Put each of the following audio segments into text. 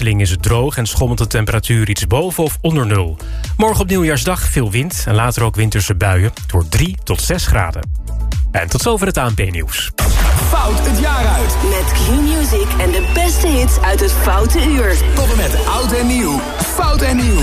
is het droog en schommelt de temperatuur iets boven of onder nul. Morgen op nieuwjaarsdag veel wind en later ook winterse buien. Het wordt 3 tot 6 graden. En tot zover het ANP-nieuws. Fout het jaar uit. Met Q-Music en de beste hits uit het Foute Uur. Tot en met oud en nieuw. Fout en nieuw.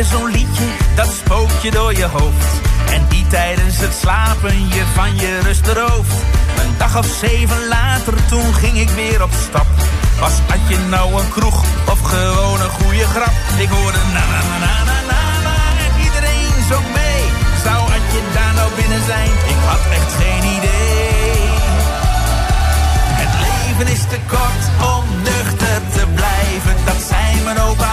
weer zo'n liedje, dat spookt je door je hoofd. En die tijdens het slapen je van je rust rooft. Een dag of zeven later, toen ging ik weer op stap. Was had je nou een kroeg of gewoon een goede grap? Ik hoorde na na na na na na, na en iedereen zo mee. Zou had je daar nou binnen zijn? Ik had echt geen idee. Het leven is te kort om nuchter te blijven, dat zijn mijn opa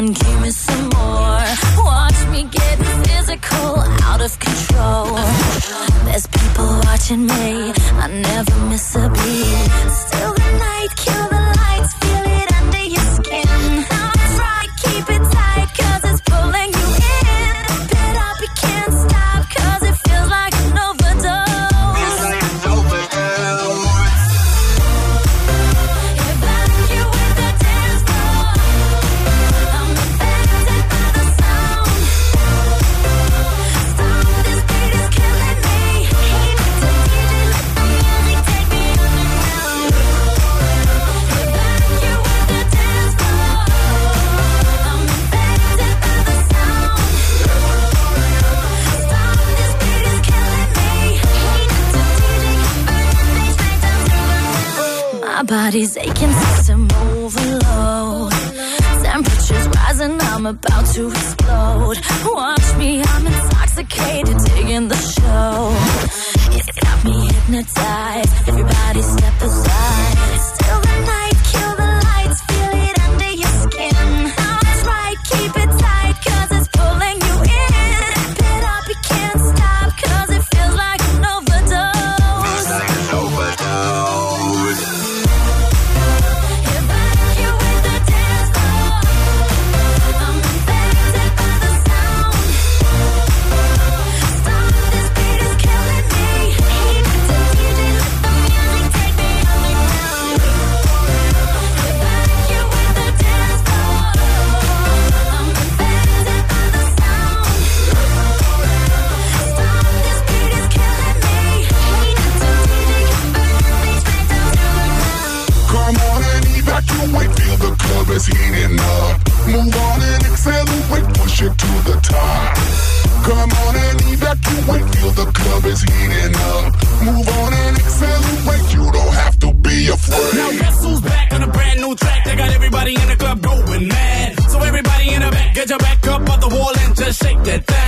and give me some more. Watch me get physical, out of control. There's people watching me.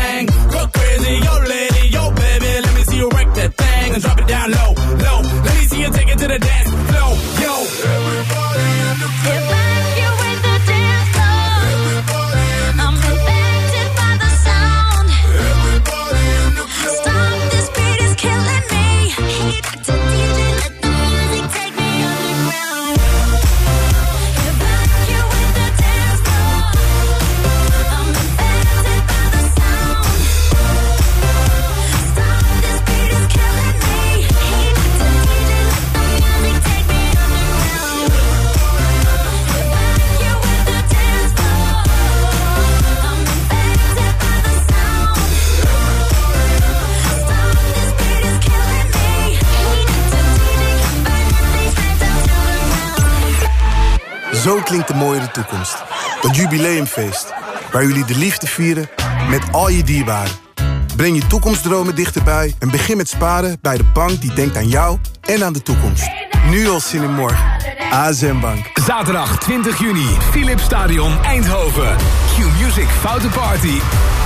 Thing. Go crazy, yo lady, yo baby, let me see you wreck that thing and drop it down low, Waar jullie de liefde vieren met al je dierbaren. Breng je toekomstdromen dichterbij en begin met sparen bij de bank die denkt aan jou en aan de toekomst. Nu al zin in morgen. ASM Bank. Zaterdag 20 juni, Philips Stadion Eindhoven. Q-Music Foute Party.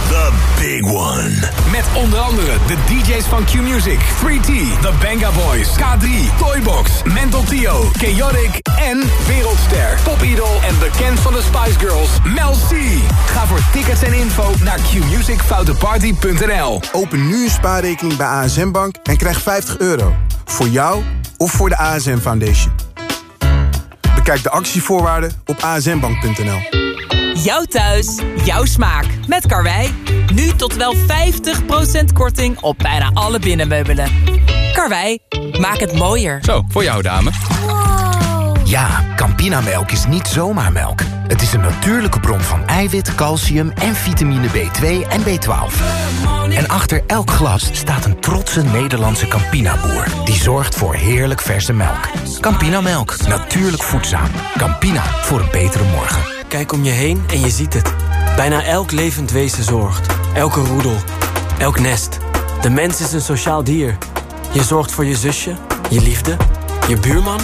The big one. Met onder andere de DJ's van Q-Music, 3T, The Banga Boys, K3, Toybox, Mental Tio, Chaotic en Wereldster, Popidol en bekend van de Spice Girls, Mel C. Ga voor tickets en info naar qmusicfouteparty.nl. Open nu een spaarrekening bij ASM Bank en krijg 50 euro. Voor jou of voor de ASM Foundation. Bekijk de actievoorwaarden op asmbank.nl. Jouw thuis, jouw smaak. Met Karwei. Nu tot wel 50% korting op bijna alle binnenmeubelen. Karwei, maak het mooier. Zo, voor jou dame. Ja, Campinamelk is niet zomaar melk. Het is een natuurlijke bron van eiwit, calcium en vitamine B2 en B12. En achter elk glas staat een trotse Nederlandse Campina-boer... die zorgt voor heerlijk verse melk. Campinamelk, natuurlijk voedzaam. Campina, voor een betere morgen. Kijk om je heen en je ziet het. Bijna elk levend wezen zorgt. Elke roedel. Elk nest. De mens is een sociaal dier. Je zorgt voor je zusje, je liefde, je buurman...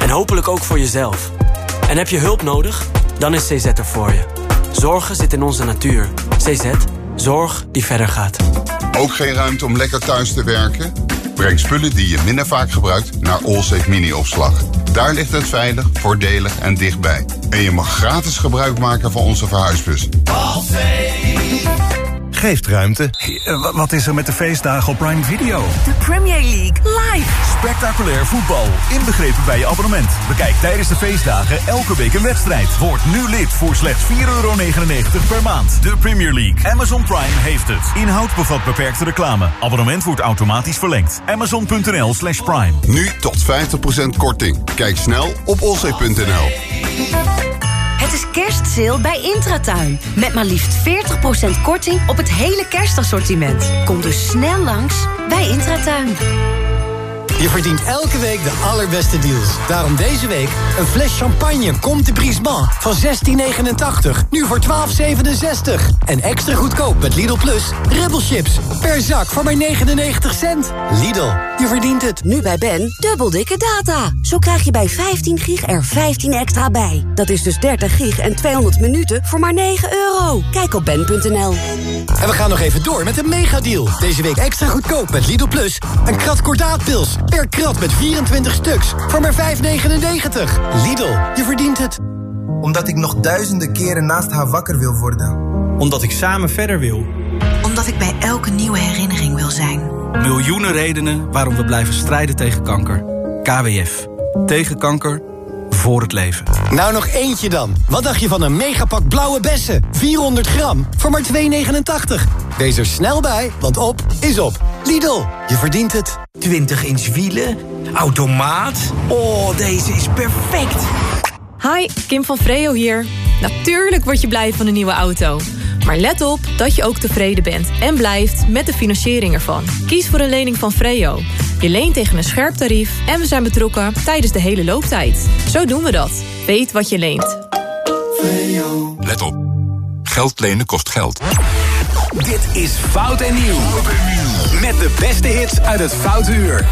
en hopelijk ook voor jezelf. En heb je hulp nodig? Dan is CZ er voor je. Zorgen zit in onze natuur. CZ. Zorg die verder gaat. Ook geen ruimte om lekker thuis te werken? Breng spullen die je minder vaak gebruikt naar Allsafe Mini-opslag. Daar ligt het veilig, voordelig en dichtbij. En je mag gratis gebruik maken van onze verhuisbus. Geeft ruimte. Wat is er met de feestdagen op Prime Video? De Premier League live. Spectaculair voetbal, inbegrepen bij je abonnement. Bekijk tijdens de feestdagen elke week een wedstrijd. Word nu lid voor slechts 4,99 euro per maand. De Premier League. Amazon Prime heeft het. Inhoud bevat beperkte reclame. Abonnement wordt automatisch verlengd. Amazon.nl slash prime. Nu tot 50% korting. Kijk snel op allsafe.nl. Het is kerstsale bij Intratuin. Met maar liefst 40% korting op het hele kerstassortiment. Kom dus snel langs bij Intratuin. Je verdient elke week de allerbeste deals. Daarom deze week een fles champagne Comte de Brisbane van 16,89. Nu voor 12,67. En extra goedkoop met Lidl Plus. Rebel chips per zak voor maar 99 cent. Lidl, je verdient het. Nu bij Ben, dubbel dikke data. Zo krijg je bij 15 gig er 15 extra bij. Dat is dus 30 gig en 200 minuten voor maar 9 euro. Kijk op ben.nl. En we gaan nog even door met een megadeal. Deze week extra goedkoop met Lidl Plus. Een krat kordaatpils per krat met 24 stuks voor maar 5,99. Lidl, je verdient het. Omdat ik nog duizenden keren naast haar wakker wil worden. Omdat ik samen verder wil. Omdat ik bij elke nieuwe herinnering wil zijn. Miljoenen redenen waarom we blijven strijden tegen kanker. KWF. Tegen kanker. Voor het leven. Nou nog eentje dan. Wat dacht je van een megapak blauwe bessen? 400 gram voor maar 2,89. Wees er snel bij, want op is op. Lidl, je verdient het. 20 inch wielen, automaat. Oh, deze is perfect. Hi, Kim van Freo hier. Natuurlijk word je blij van een nieuwe auto. Maar let op dat je ook tevreden bent en blijft met de financiering ervan. Kies voor een lening van Freo. Je leent tegen een scherp tarief en we zijn betrokken tijdens de hele looptijd. Zo doen we dat. Weet wat je leent. Let op. Geld lenen kost geld. Dit is Fout en Nieuw. Met de beste hits uit het Foute Uur.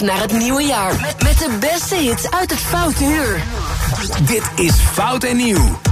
Naar het nieuwe jaar met, met de beste hits uit het Foute Uur. Dit is Fout en Nieuw.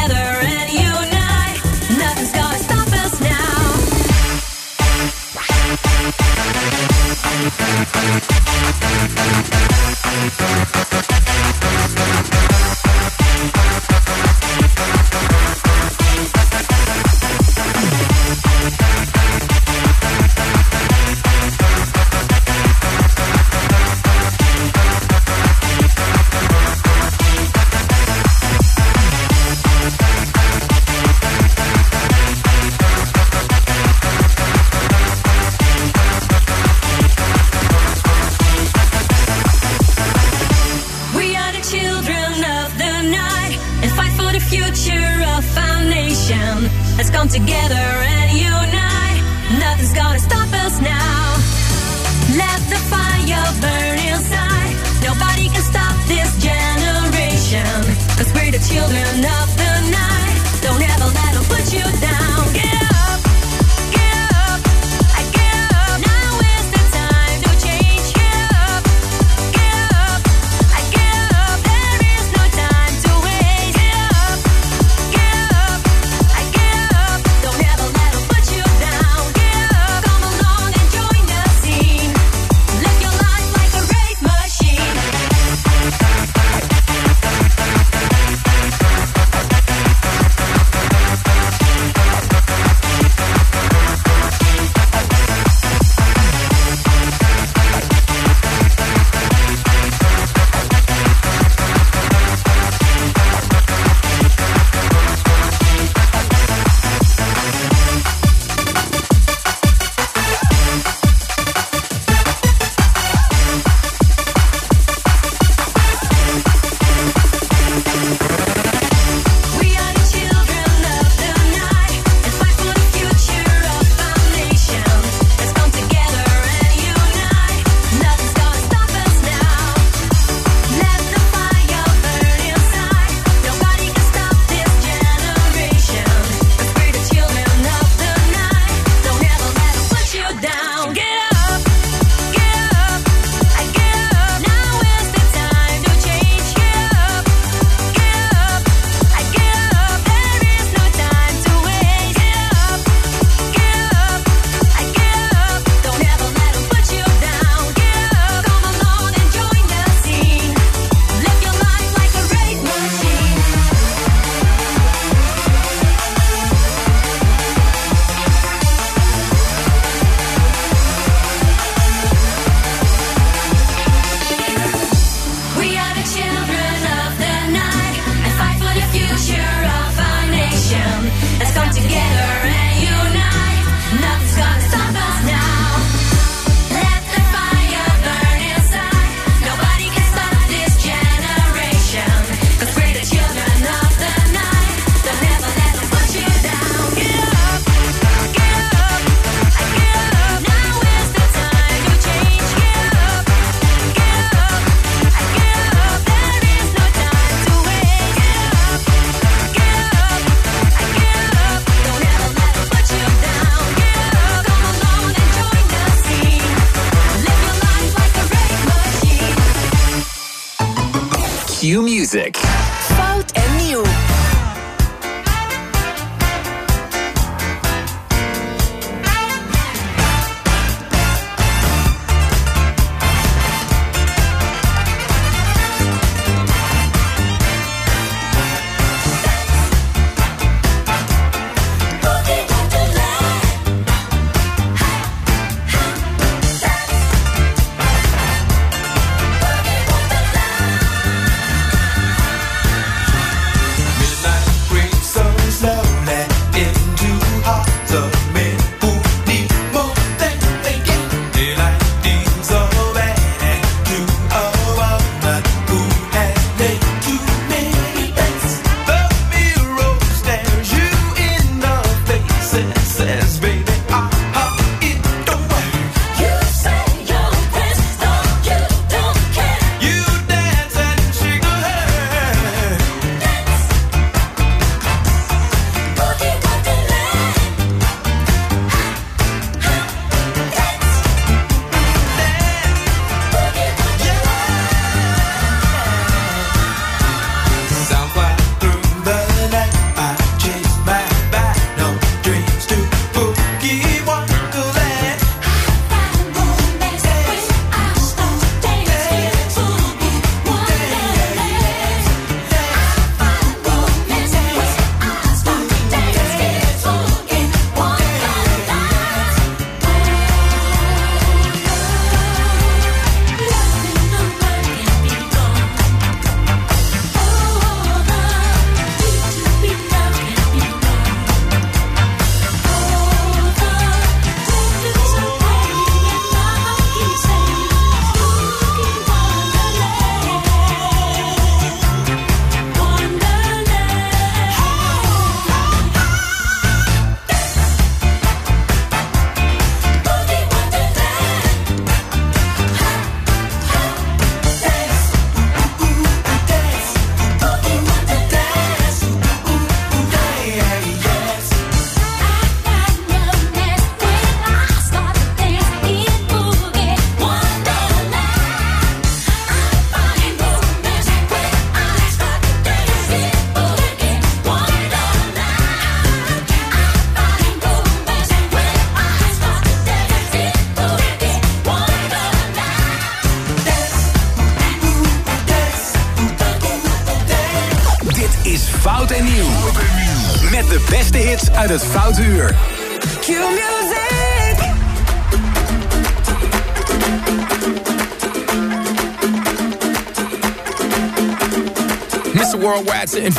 music.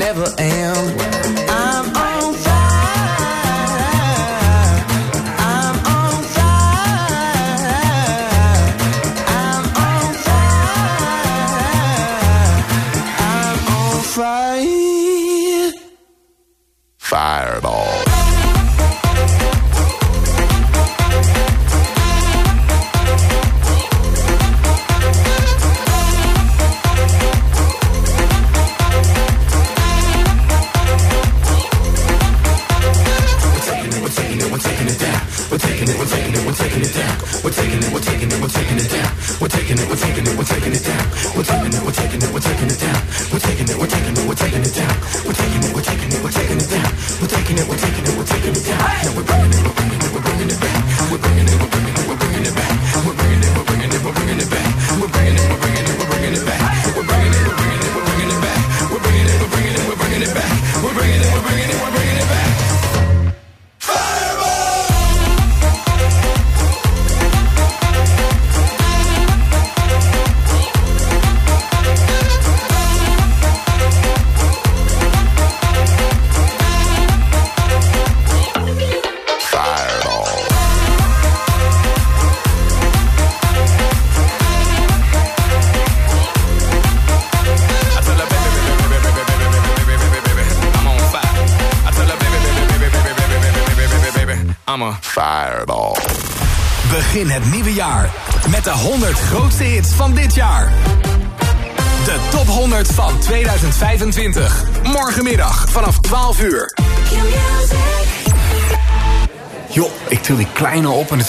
Never am.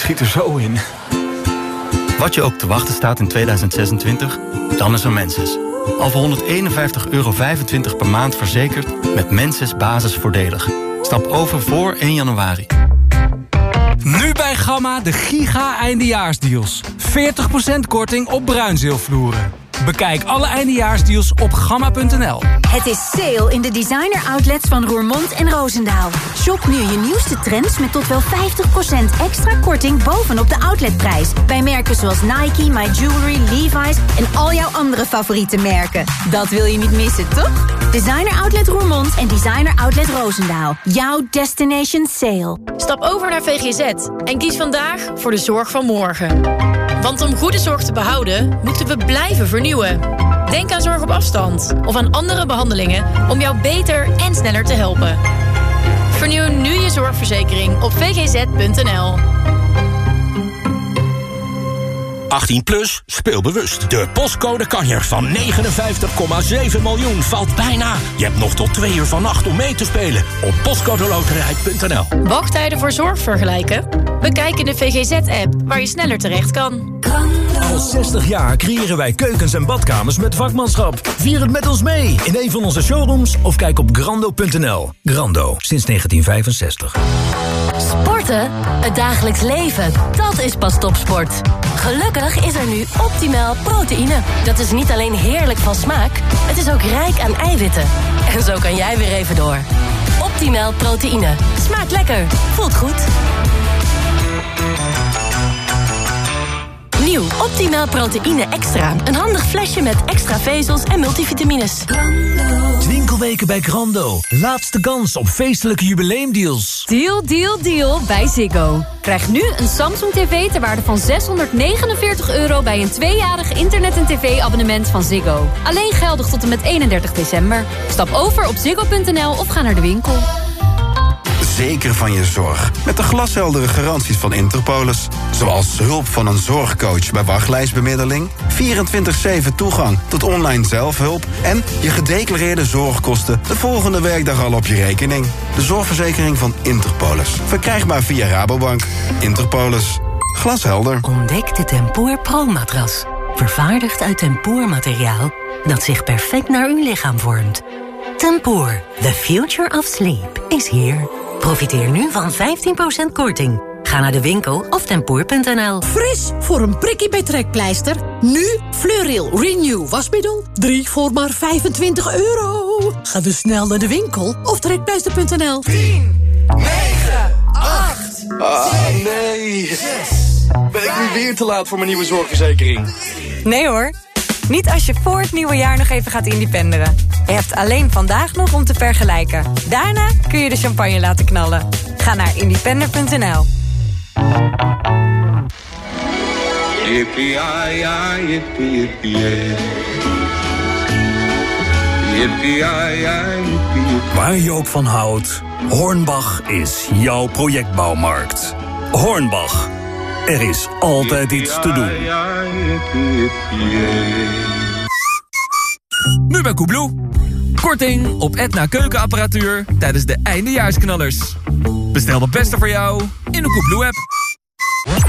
Schiet er zo in. Wat je ook te wachten staat in 2026, dan is er Menses. Al voor 151,25 euro per maand verzekerd met Menses basisvoordelig. Stap over voor 1 januari. Nu bij Gamma de giga eindejaarsdeals. 40% korting op bruinzeelvloeren. Bekijk alle eindejaarsdeals op gamma.nl. Het is sale in de designer outlets van Roermond en Roosendaal. Shop nu je nieuwste trends met tot wel 50% extra korting bovenop de outletprijs. Bij merken zoals Nike, My Jewelry, Levi's en al jouw andere favoriete merken. Dat wil je niet missen, toch? Designer Outlet Roermond en Designer Outlet Roosendaal. Jouw destination sale. Stap over naar VGZ en kies vandaag voor de zorg van morgen. Want om goede zorg te behouden, moeten we blijven vernieuwen. Denk aan zorg op afstand of aan andere behandelingen om jou beter en sneller te helpen. Vernieuw nu je zorgverzekering op vgz.nl. 18 plus, speel bewust. De postcode kanjer van 59,7 miljoen valt bijna. Je hebt nog tot twee uur vannacht om mee te spelen op postcodeloterij.nl. Wachttijden voor zorg vergelijken? Bekijk in de VGZ-app waar je sneller terecht kan. Al 60 jaar creëren wij keukens en badkamers met vakmanschap. Vier het met ons mee in een van onze showrooms of kijk op grando.nl. Grando, sinds 1965. Sporten? Het dagelijks leven, dat is pas topsport. Gelukkig is er nu optimaal proteïne. Dat is niet alleen heerlijk van smaak, het is ook rijk aan eiwitten. En zo kan jij weer even door. Optimaal proteïne. Smaakt lekker, voelt goed. Nieuw Optimaal Proteïne Extra. Een handig flesje met extra vezels en multivitamines. Winkelweken bij Grando. Laatste kans op feestelijke jubileumdeals. Deal, deal, deal bij Ziggo. Krijg nu een Samsung TV ter waarde van 649 euro... bij een tweejarig internet- en tv-abonnement van Ziggo. Alleen geldig tot en met 31 december. Stap over op ziggo.nl of ga naar de winkel. Zeker van je zorg. Met de glasheldere garanties van Interpolis. Zoals hulp van een zorgcoach bij wachtlijstbemiddeling... 24-7 toegang tot online zelfhulp... en je gedeclareerde zorgkosten de volgende werkdag al op je rekening. De zorgverzekering van Interpolis. Verkrijgbaar via Rabobank. Interpolis. Glashelder. Ontdek de Tempoor Pro-matras. Vervaardigd uit tempoormateriaal dat zich perfect naar uw lichaam vormt. Tempoor, the future of sleep, is here. Profiteer nu van 15% korting. Ga naar de winkel of tempoor.nl. Fris voor een prikkie bij trekpleister. Nu Fleuril Renew wasmiddel. 3 voor maar 25 euro. Ga dus snel naar de winkel of trekpleister.nl. 10, 8, Ah, nee. Ben ik nu weer te laat voor mijn nieuwe zorgverzekering? Nee hoor. Niet als je voor het nieuwe jaar nog even gaat independeren. Je hebt alleen vandaag nog om te vergelijken. Daarna kun je de champagne laten knallen. Ga naar independer.nl. Waar je ook van houdt, Hornbach is jouw projectbouwmarkt. Hornbach, er is altijd iets te doen. Nu bij Koebloe. Korting op Etna keukenapparatuur tijdens de eindejaarsknallers. Bestel de beste voor jou in de Koebloe-app.